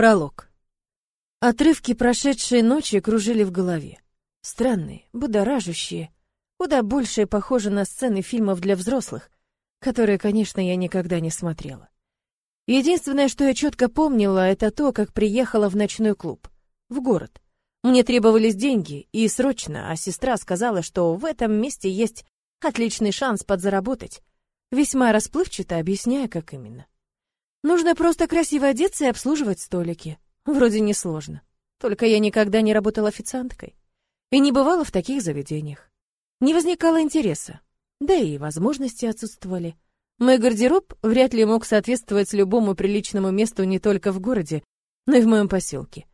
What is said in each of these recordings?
Пролог. Отрывки прошедшей ночи кружили в голове. Странные, будоражащие, куда больше похожи на сцены фильмов для взрослых, которые, конечно, я никогда не смотрела. Единственное, что я четко помнила, это то, как приехала в ночной клуб, в город. Мне требовались деньги, и срочно, а сестра сказала, что в этом месте есть отличный шанс подзаработать, весьма расплывчато объясняя, как именно. Нужно просто красиво одеться и обслуживать столики. Вроде несложно. Только я никогда не работала официанткой. И не бывала в таких заведениях. Не возникало интереса. Да и возможности отсутствовали. Мой гардероб вряд ли мог соответствовать любому приличному месту не только в городе, но и в моем поселке.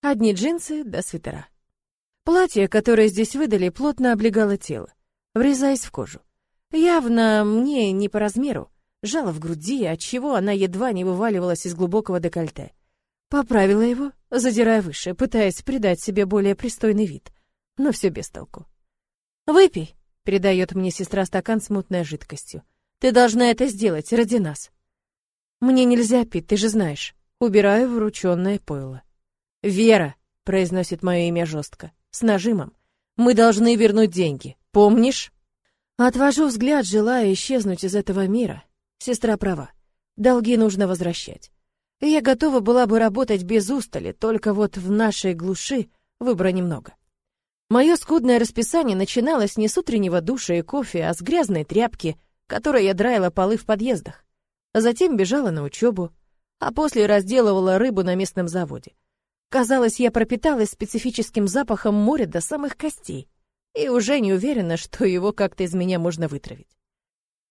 Одни джинсы да свитера. Платье, которое здесь выдали, плотно облегало тело, врезаясь в кожу. Явно мне не по размеру, жало в груди, отчего она едва не вываливалась из глубокого декольте. Поправила его, задирая выше, пытаясь придать себе более пристойный вид, но все без толку. «Выпей», — передает мне сестра стакан с мутной жидкостью. «Ты должна это сделать ради нас». «Мне нельзя пить, ты же знаешь». Убираю врученное пойло. «Вера», — произносит мое имя жестко, с нажимом, — «мы должны вернуть деньги, помнишь?» Отвожу взгляд, желая исчезнуть из этого мира, Сестра права. Долги нужно возвращать. я готова была бы работать без устали, только вот в нашей глуши выбора немного. Мое скудное расписание начиналось не с утреннего душа и кофе, а с грязной тряпки, которой я драила полы в подъездах. Затем бежала на учебу, а после разделывала рыбу на местном заводе. Казалось, я пропиталась специфическим запахом моря до самых костей и уже не уверена, что его как-то из меня можно вытравить.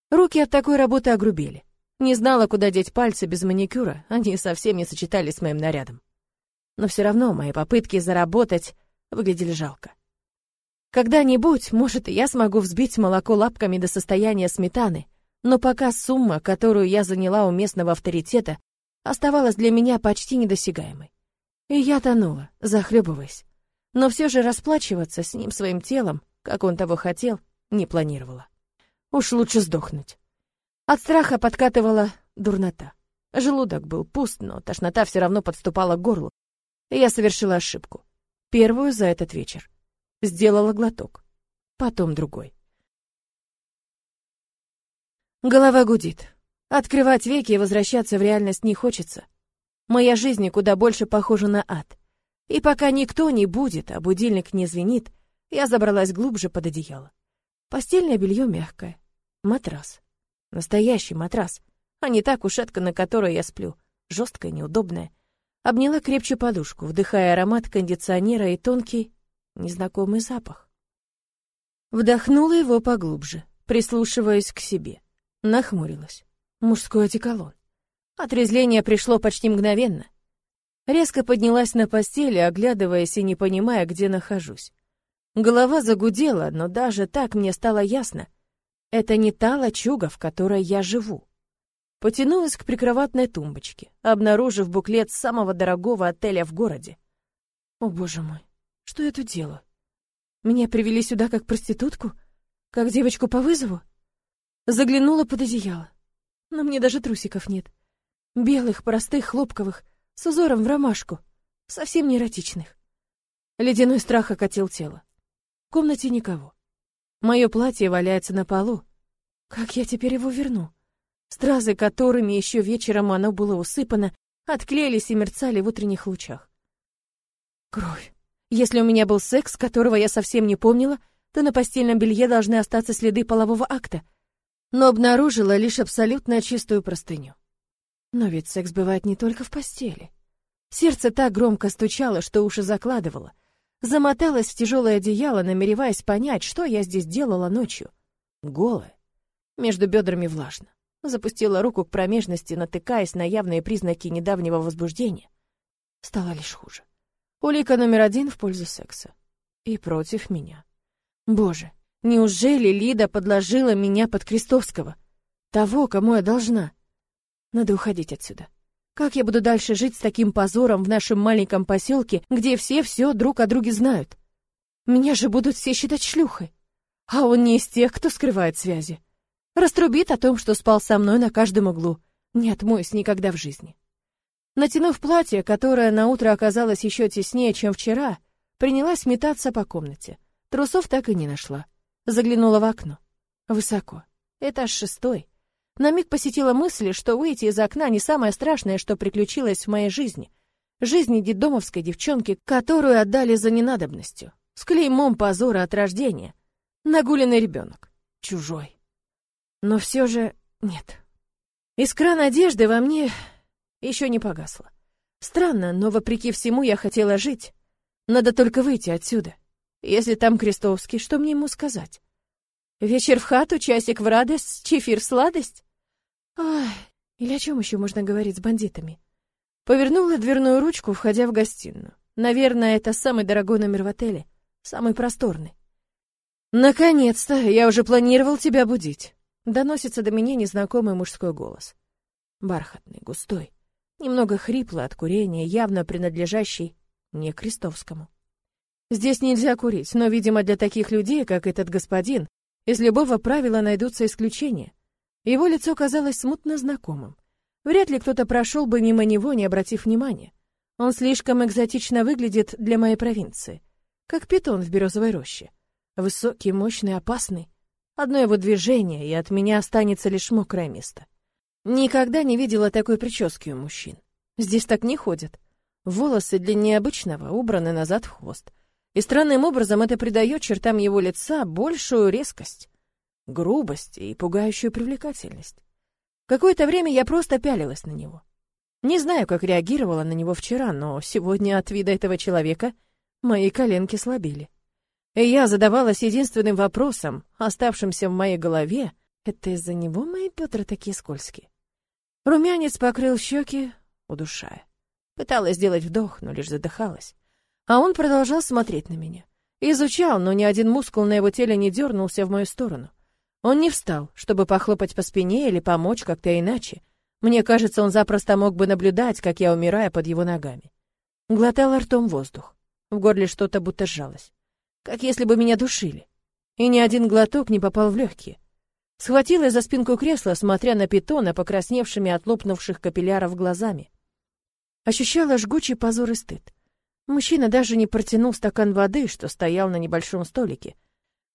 Руки от такой работы огрубели. Не знала, куда деть пальцы без маникюра, они совсем не сочетались с моим нарядом. Но все равно мои попытки заработать выглядели жалко. Когда-нибудь, может, я смогу взбить молоко лапками до состояния сметаны, но пока сумма, которую я заняла у местного авторитета, оставалась для меня почти недосягаемой. И я тонула, захлебываясь. Но все же расплачиваться с ним своим телом, как он того хотел, не планировала. Уж лучше сдохнуть. От страха подкатывала дурнота. Желудок был пуст, но тошнота все равно подступала к горлу. Я совершила ошибку. Первую за этот вечер. Сделала глоток. Потом другой. Голова гудит. Открывать веки и возвращаться в реальность не хочется. Моя жизнь куда больше похожа на ад. И пока никто не будет, а будильник не звенит, я забралась глубже под одеяло. Постельное белье мягкое. Матрас. Настоящий матрас, а не та кушетка, на которой я сплю. Жесткая, неудобная. Обняла крепче подушку, вдыхая аромат кондиционера и тонкий, незнакомый запах. Вдохнула его поглубже, прислушиваясь к себе. Нахмурилась. Мужской одеколон. Отрезление пришло почти мгновенно. Резко поднялась на постели, оглядываясь и не понимая, где нахожусь. Голова загудела, но даже так мне стало ясно. Это не та лачуга, в которой я живу. Потянулась к прикроватной тумбочке, обнаружив буклет самого дорогого отеля в городе. О, боже мой, что я тут делаю? Меня привели сюда как проститутку? Как девочку по вызову? Заглянула под одеяло. Но мне даже трусиков нет. Белых, простых, хлопковых, с узором в ромашку. Совсем не эротичных. Ледяной страх окатил тело. В комнате никого. Мое платье валяется на полу. Как я теперь его верну? Стразы, которыми еще вечером оно было усыпано, отклеились и мерцали в утренних лучах. Кровь. Если у меня был секс, которого я совсем не помнила, то на постельном белье должны остаться следы полового акта. Но обнаружила лишь абсолютно чистую простыню. Но ведь секс бывает не только в постели. Сердце так громко стучало, что уши закладывало — Замоталась в тяжелое одеяло, намереваясь понять, что я здесь делала ночью. Голая. Между бедрами влажно. Запустила руку к промежности, натыкаясь на явные признаки недавнего возбуждения. Стало лишь хуже. Улика номер один в пользу секса. И против меня. Боже, неужели Лида подложила меня под Крестовского? Того, кому я должна? Надо уходить отсюда. Как я буду дальше жить с таким позором в нашем маленьком поселке, где все все друг о друге знают? Меня же будут все считать шлюхой. А он не из тех, кто скрывает связи. Раструбит о том, что спал со мной на каждом углу. Не отмоюсь никогда в жизни. Натянув платье, которое на утро оказалось еще теснее, чем вчера, принялась метаться по комнате. Трусов так и не нашла. Заглянула в окно. Высоко. Этаж шестой. На миг посетила мысль, что выйти из окна не самое страшное, что приключилось в моей жизни. Жизни детдомовской девчонки, которую отдали за ненадобностью. С клеймом позора от рождения. Нагуленный ребенок. Чужой. Но все же нет. Искра надежды во мне еще не погасла. Странно, но вопреки всему я хотела жить. Надо только выйти отсюда. Если там Крестовский, что мне ему сказать? Вечер в хату, часик в радость, чефир сладость? Ай, или о чем еще можно говорить с бандитами? Повернула дверную ручку, входя в гостиную. Наверное, это самый дорогой номер в отеле, самый просторный. Наконец-то, я уже планировал тебя будить. Доносится до меня незнакомый мужской голос. Бархатный, густой, немного хриплый от курения, явно принадлежащий не Крестовскому. Здесь нельзя курить, но, видимо, для таких людей, как этот господин, из любого правила найдутся исключения. Его лицо казалось смутно знакомым. Вряд ли кто-то прошел бы мимо него, не обратив внимания. Он слишком экзотично выглядит для моей провинции, как питон в березовой роще. Высокий, мощный, опасный. Одно его движение, и от меня останется лишь мокрое место. Никогда не видела такой прически у мужчин. Здесь так не ходят. Волосы длиннее обычного, убраны назад в хвост. И странным образом это придает чертам его лица большую резкость, грубость и пугающую привлекательность. Какое-то время я просто пялилась на него. Не знаю, как реагировала на него вчера, но сегодня от вида этого человека мои коленки слабели. И я задавалась единственным вопросом, оставшимся в моей голове, это из-за него мои Пётры такие скользкие. Румянец покрыл щеки, удушая. Пыталась сделать вдох, но лишь задыхалась. А он продолжал смотреть на меня. Изучал, но ни один мускул на его теле не дернулся в мою сторону. Он не встал, чтобы похлопать по спине или помочь как-то иначе. Мне кажется, он запросто мог бы наблюдать, как я умираю под его ногами. Глотала ртом воздух. В горле что-то будто сжалось как если бы меня душили. И ни один глоток не попал в легкие. Схватилась за спинку кресла, смотря на питона, покрасневшими от лопнувших капилляров глазами. Ощущала жгучий позор и стыд. Мужчина даже не протянул стакан воды, что стоял на небольшом столике,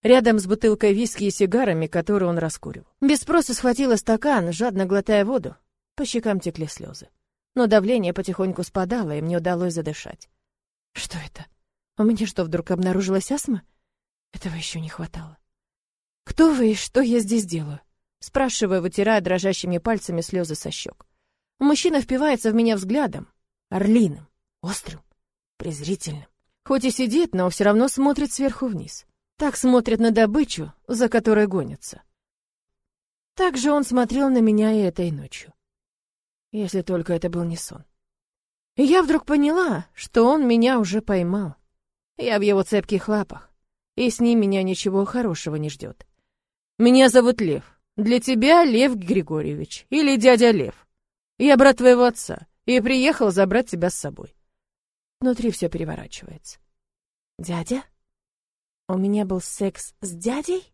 рядом с бутылкой виски и сигарами, которую он раскуривал. Без спроса схватила стакан, жадно глотая воду. По щекам текли слезы. Но давление потихоньку спадало, и мне удалось задышать. Что это? У меня что, вдруг обнаружилась астма? Этого еще не хватало. «Кто вы и что я здесь делаю?» Спрашиваю, вытирая дрожащими пальцами слезы со щек. Мужчина впивается в меня взглядом, орлиным, острым, презрительным. Хоть и сидит, но все равно смотрит сверху вниз. Так смотрит на добычу, за которой гонится. Так же он смотрел на меня и этой ночью. Если только это был не сон. И я вдруг поняла, что он меня уже поймал. Я в его цепких лапах, и с ним меня ничего хорошего не ждет. Меня зовут Лев. Для тебя Лев Григорьевич или дядя Лев. Я брат твоего отца и приехал забрать тебя с собой. Внутри все переворачивается. Дядя? У меня был секс с дядей?